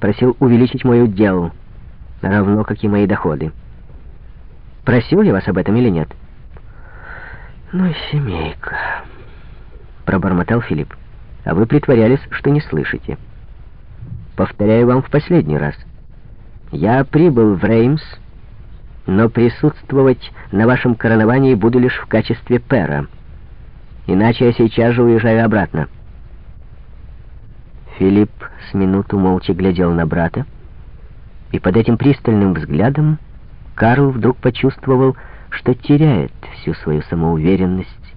просил увеличить мой удел, равно как и мои доходы. Просил я вас об этом или нет? Ну, семейка, пробормотал Филипп. А вы притворялись, что не слышите. Повторяю вам в последний раз. Я прибыл в Реймс, но присутствовать на вашем короновании буду лишь в качестве пера. Иначе я сейчас же уезжаю обратно. Филипп с минуту молча глядел на брата, и под этим пристальным взглядом Карл вдруг почувствовал, что теряет всю свою самоуверенность,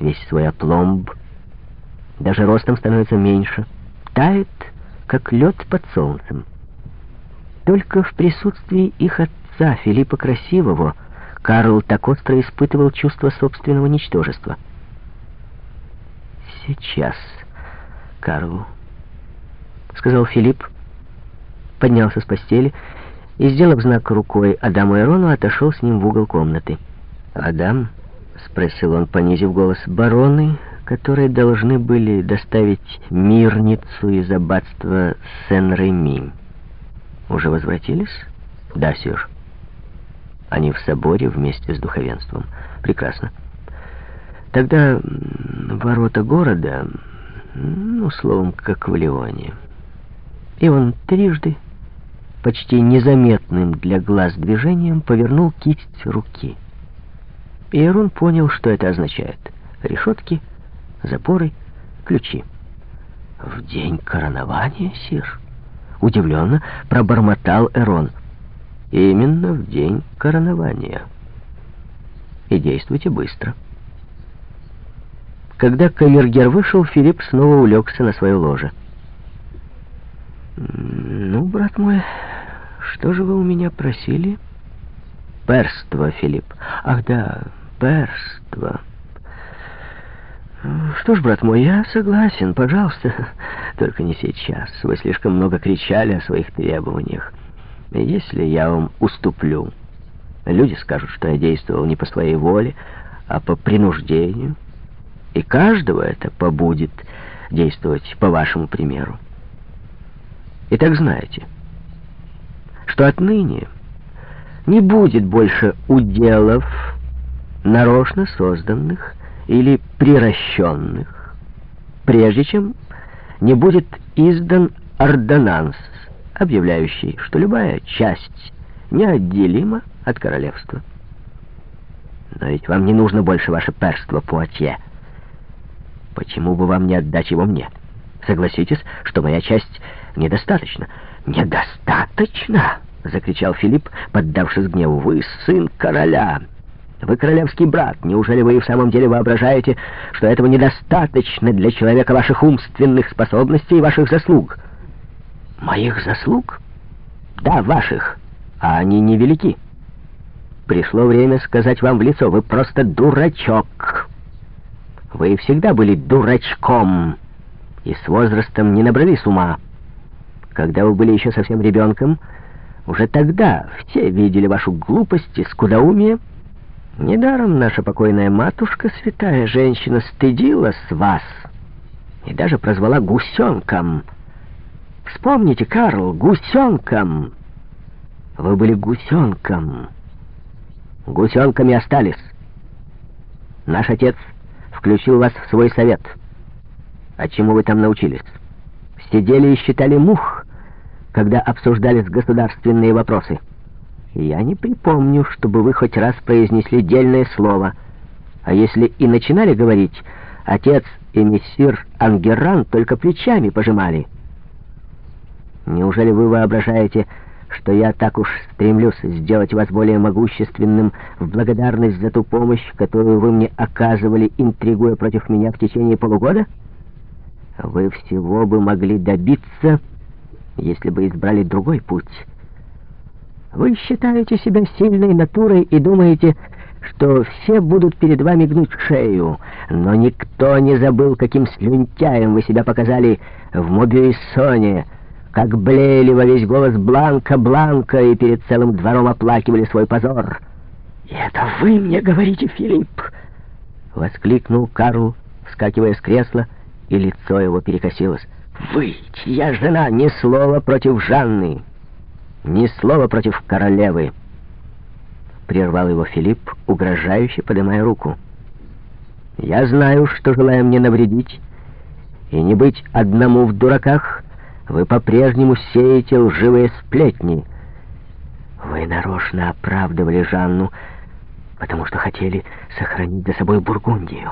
весь свой опломб, даже ростом становится меньше, тает, как лед под солнцем. Только в присутствии их отца, Филиппа Красивого, Карл так остро испытывал чувство собственного ничтожества. «Сейчас, Карл», — сказал Филипп, поднялся с постели и, сделав знак рукой Адаму Эрону, отошел с ним в угол комнаты. «Адам?» — спросил он, понизив голос. «Бароны, которые должны были доставить мирницу из аббатства Сен-Реми, уже возвратились?» «Да, сир». «Они в соборе вместе с духовенством. Прекрасно. Тогда ворота города, ну, словом, как в Леоне». И он трижды, почти незаметным для глаз движением, повернул кисть руки. И понял, что это означает. Решетки, запоры, ключи. «В день коронования, сир?» Удивленно пробормотал Эрон. «Именно в день коронования. И действуйте быстро». Когда камергер вышел, Филипп снова улегся на свое ложе. «Ну, брат мой, что же вы у меня просили?» «Перство, Филипп. Ах да, перство». «Что ж, брат мой, я согласен, пожалуйста. Только не сейчас. Вы слишком много кричали о своих требованиях. Если я вам уступлю, люди скажут, что я действовал не по своей воле, а по принуждению. И каждого это побудет действовать по вашему примеру. Итак, знаете, что отныне не будет больше уделов, нарочно созданных или приращенных, прежде чем не будет издан ордонанс, объявляющий, что любая часть неотделима от королевства. Но ведь вам не нужно больше ваше перство, Пуатье. Почему бы вам не отдать его мне? Согласитесь, что моя часть «Недостаточно! Недостаточно!» — закричал Филипп, поддавшись гневу. «Вы сын короля! Вы королевский брат! Неужели вы и в самом деле воображаете, что этого недостаточно для человека ваших умственных способностей и ваших заслуг?» «Моих заслуг?» «Да, ваших, а они невелики. Пришло время сказать вам в лицо, вы просто дурачок. Вы всегда были дурачком» и с возрастом не набрали с ума. Когда вы были еще совсем ребенком, уже тогда все видели вашу глупость и скудоумие. Недаром наша покойная матушка, святая женщина, стыдилась вас и даже прозвала гусенком. Вспомните, Карл, гусенком. Вы были гусенком. Гусенками остались. Наш отец включил вас в свой совет. А чему вы там научились? Сидели и считали мух, когда обсуждались государственные вопросы. Я не припомню, чтобы вы хоть раз произнесли дельное слово. А если и начинали говорить, отец и мессир Ангерран только плечами пожимали. Неужели вы воображаете, что я так уж стремлюсь сделать вас более могущественным в благодарность за ту помощь, которую вы мне оказывали, интригуя против меня в течение полугода?» Вы всего бы могли добиться, если бы избрали другой путь. Вы считаете себя сильной натурой и думаете, что все будут перед вами гнуть шею, но никто не забыл, каким слюнтяем вы себя показали в Мобиуиссоне, как блеяли во весь голос «Бланка, Бланка» и перед целым двором оплакивали свой позор. «И это вы мне говорите, Филипп!» — воскликнул Карл, вскакивая с кресла, — и лицо его перекосилось. Вы, чья жена, ни слова против Жанны, ни слова против королевы. Прервал его Филипп, угрожающе поднимая руку. Я знаю, что, желая мне навредить, и не быть одному в дураках, вы по-прежнему сеете лживые сплетни. Вы нарочно оправдывали Жанну, потому что хотели сохранить за собой Бургундию.